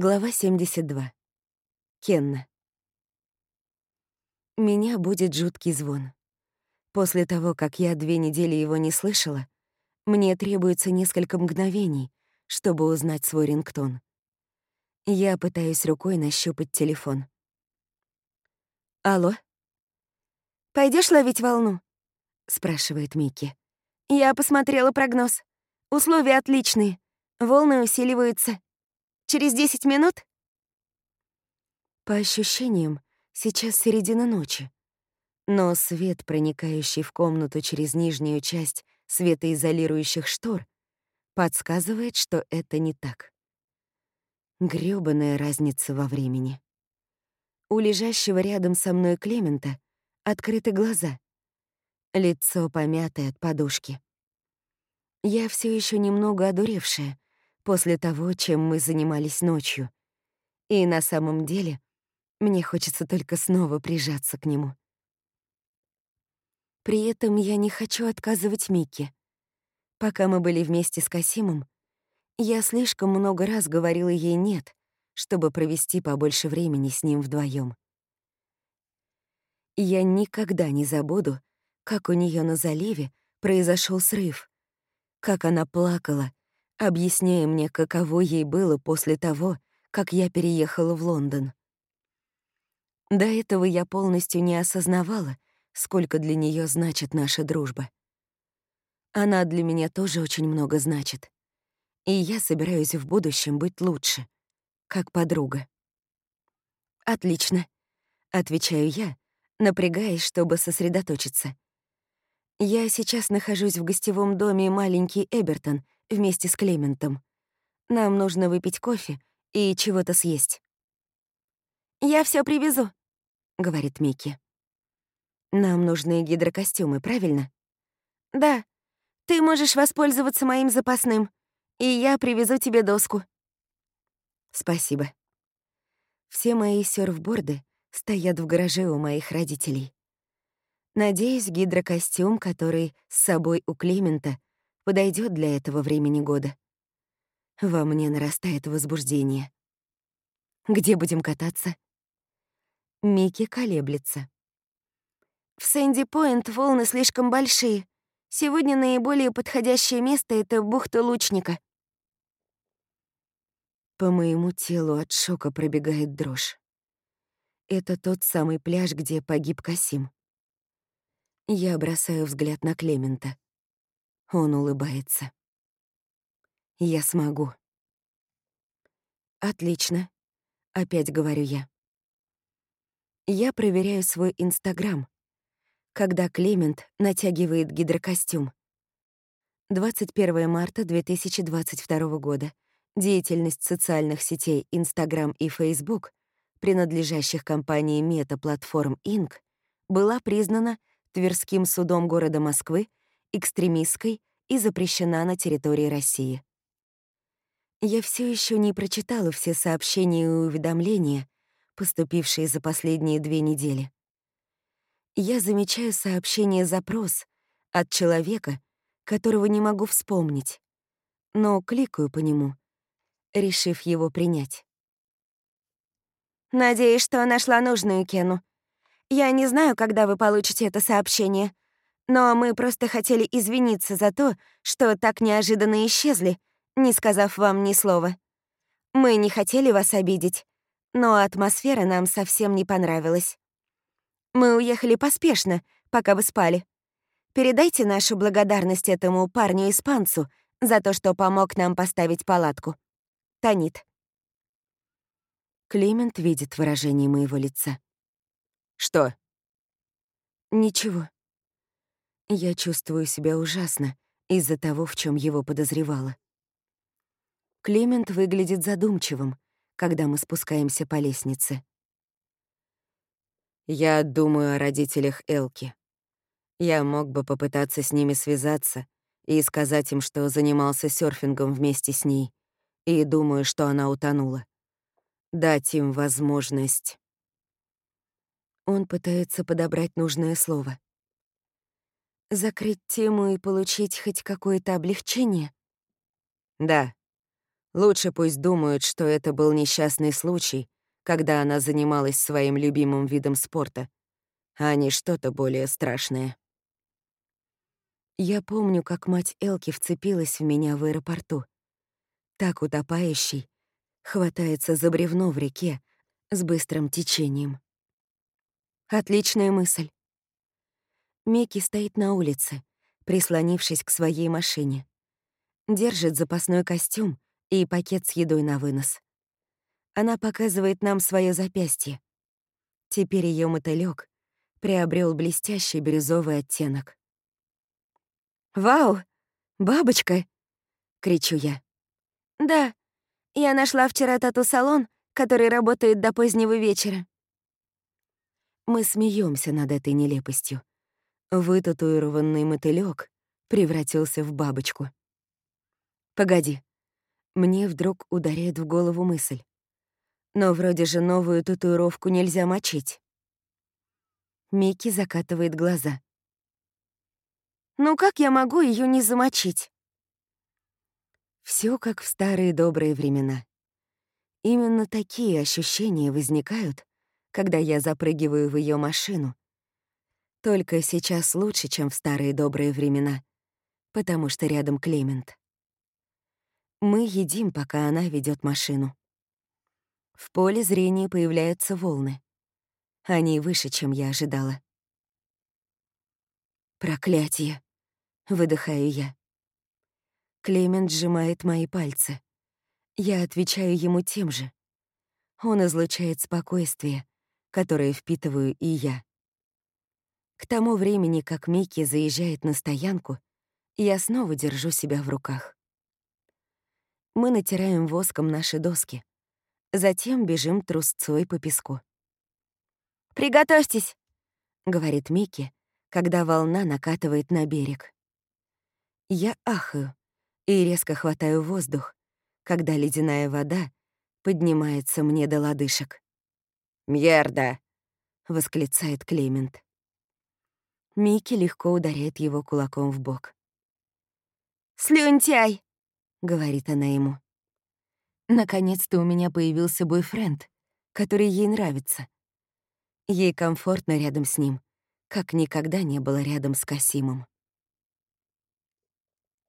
Глава 72. Кенна. Меня будет жуткий звон. После того, как я две недели его не слышала, мне требуется несколько мгновений, чтобы узнать свой рингтон. Я пытаюсь рукой нащупать телефон. «Алло? Пойдешь ловить волну?» — спрашивает Микки. «Я посмотрела прогноз. Условия отличные. Волны усиливаются. Через 10 минут?» По ощущениям, сейчас середина ночи. Но свет, проникающий в комнату через нижнюю часть светоизолирующих штор, подсказывает, что это не так. Грёбаная разница во времени. У лежащего рядом со мной Клемента открыты глаза. Лицо помятое от подушки. Я все еще немного одуревшая, после того, чем мы занимались ночью. И на самом деле мне хочется только снова прижаться к нему. При этом я не хочу отказывать Микке. Пока мы были вместе с Касимом, я слишком много раз говорила ей «нет», чтобы провести побольше времени с ним вдвоем. Я никогда не забуду, как у нее на заливе произошел срыв, как она плакала, объясняя мне, каково ей было после того, как я переехала в Лондон. До этого я полностью не осознавала, сколько для нее значит наша дружба. Она для меня тоже очень много значит. И я собираюсь в будущем быть лучше, как подруга. «Отлично», — отвечаю я, напрягаясь, чтобы сосредоточиться. Я сейчас нахожусь в гостевом доме маленький Эбертон вместе с Клементом. Нам нужно выпить кофе и чего-то съесть. «Я все привезу», — говорит Микки. «Нам нужны гидрокостюмы, правильно?» «Да. Ты можешь воспользоваться моим запасным, и я привезу тебе доску». «Спасибо». Все мои сёрфборды стоят в гараже у моих родителей. Надеюсь, гидрокостюм, который с собой у Клемента, подойдет для этого времени года. Во мне нарастает возбуждение. Где будем кататься? Микки колеблется. В Сэнди-Пойнт волны слишком большие. Сегодня наиболее подходящее место — это бухта Лучника. По моему телу от шока пробегает дрожь. Это тот самый пляж, где погиб Касим. Я бросаю взгляд на Клемента. Он улыбается. Я смогу. Отлично. Опять говорю я. Я проверяю свой Инстаграм, когда Клемент натягивает гидрокостюм. 21 марта 2022 года. Деятельность социальных сетей Инстаграм и Фейсбук, принадлежащих компании Meta Platform Inc., была признана Тверским судом города Москвы экстремистской и запрещена на территории России. Я все еще не прочитала все сообщения и уведомления, поступившие за последние две недели. Я замечаю сообщение-запрос от человека, которого не могу вспомнить, но кликаю по нему, решив его принять. «Надеюсь, что нашла нужную Кену. Я не знаю, когда вы получите это сообщение, но мы просто хотели извиниться за то, что так неожиданно исчезли, не сказав вам ни слова. Мы не хотели вас обидеть, но атмосфера нам совсем не понравилась. Мы уехали поспешно, пока вы спали. Передайте нашу благодарность этому парню-испанцу за то, что помог нам поставить палатку. Танит. Климент видит выражение моего лица. «Что?» «Ничего. Я чувствую себя ужасно из-за того, в чем его подозревала. Климент выглядит задумчивым, когда мы спускаемся по лестнице. Я думаю о родителях Элки. Я мог бы попытаться с ними связаться и сказать им, что занимался серфингом вместе с ней, и думаю, что она утонула. Дать им возможность. Он пытается подобрать нужное слово. Закрыть тему и получить хоть какое-то облегчение? Да. Лучше пусть думают, что это был несчастный случай, когда она занималась своим любимым видом спорта, а не что-то более страшное. Я помню, как мать Элки вцепилась в меня в аэропорту. Так утопающий хватается за бревно в реке с быстрым течением. Отличная мысль. Микки стоит на улице, прислонившись к своей машине. Держит запасной костюм и пакет с едой на вынос. Она показывает нам свое запястье. Теперь ее мотылёк приобрел блестящий бирюзовый оттенок. «Вау! Бабочка!» — кричу я. «Да, я нашла вчера тату-салон, который работает до позднего вечера». Мы смеемся над этой нелепостью. Вытатуированный мотылёк превратился в бабочку. Погоди. Мне вдруг ударяет в голову мысль. Но вроде же новую татуировку нельзя мочить. Микки закатывает глаза. Ну как я могу ее не замочить? Все как в старые добрые времена. Именно такие ощущения возникают, когда я запрыгиваю в ее машину. Только сейчас лучше, чем в старые добрые времена, потому что рядом Клемент. Мы едим, пока она ведет машину. В поле зрения появляются волны. Они выше, чем я ожидала. Проклятие. Выдыхаю я. Клемент сжимает мои пальцы. Я отвечаю ему тем же. Он излучает спокойствие, которое впитываю и я. К тому времени, как Микки заезжает на стоянку, я снова держу себя в руках. Мы натираем воском наши доски. Затем бежим трусцой по песку. «Приготовьтесь!» — говорит Микки, когда волна накатывает на берег. Я ахаю и резко хватаю воздух, когда ледяная вода поднимается мне до лодыжек. «Мьерда!» — восклицает Клемент. Микки легко ударяет его кулаком в бок. «Слюнтяй!» — говорит она ему. Наконец-то у меня появился бойфренд, который ей нравится. Ей комфортно рядом с ним, как никогда не было рядом с Касимом.